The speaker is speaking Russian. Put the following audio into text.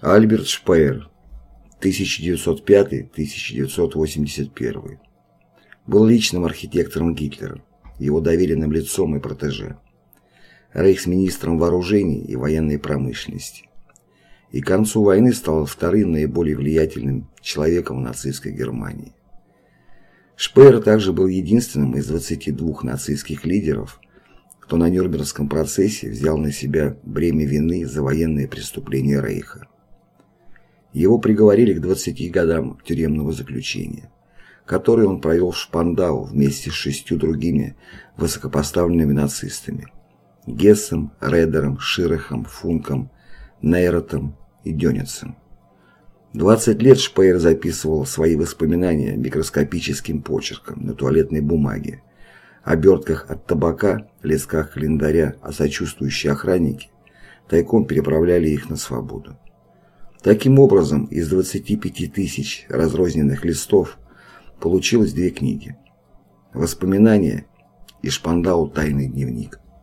Альберт Шпеер, 1905-1981. Был личным архитектором Гитлера, его доверенным лицом и протеже. Рейхсминистром вооружений и военной промышленности. И к концу войны стал вторым наиболее влиятельным человеком в нацистской Германии. Шпеер также был единственным из 22 нацистских лидеров, кто на Нюрнбергском процессе взял на себя бремя вины за военные преступления Рейха. Его приговорили к 20 годам тюремного заключения, которые он провел в Шпандау вместе с шестью другими высокопоставленными нацистами – Гессом, Редером, Широхом, Функом, Нейротом и Дёницем. 20 лет Шпеер записывал свои воспоминания микроскопическим почерком на туалетной бумаге, обертках от табака, лесках календаря, а сочувствующие охранники тайком переправляли их на свободу. Таким образом, из 25 тысяч разрозненных листов получилось две книги. Воспоминания и Шпандау «Тайный дневник».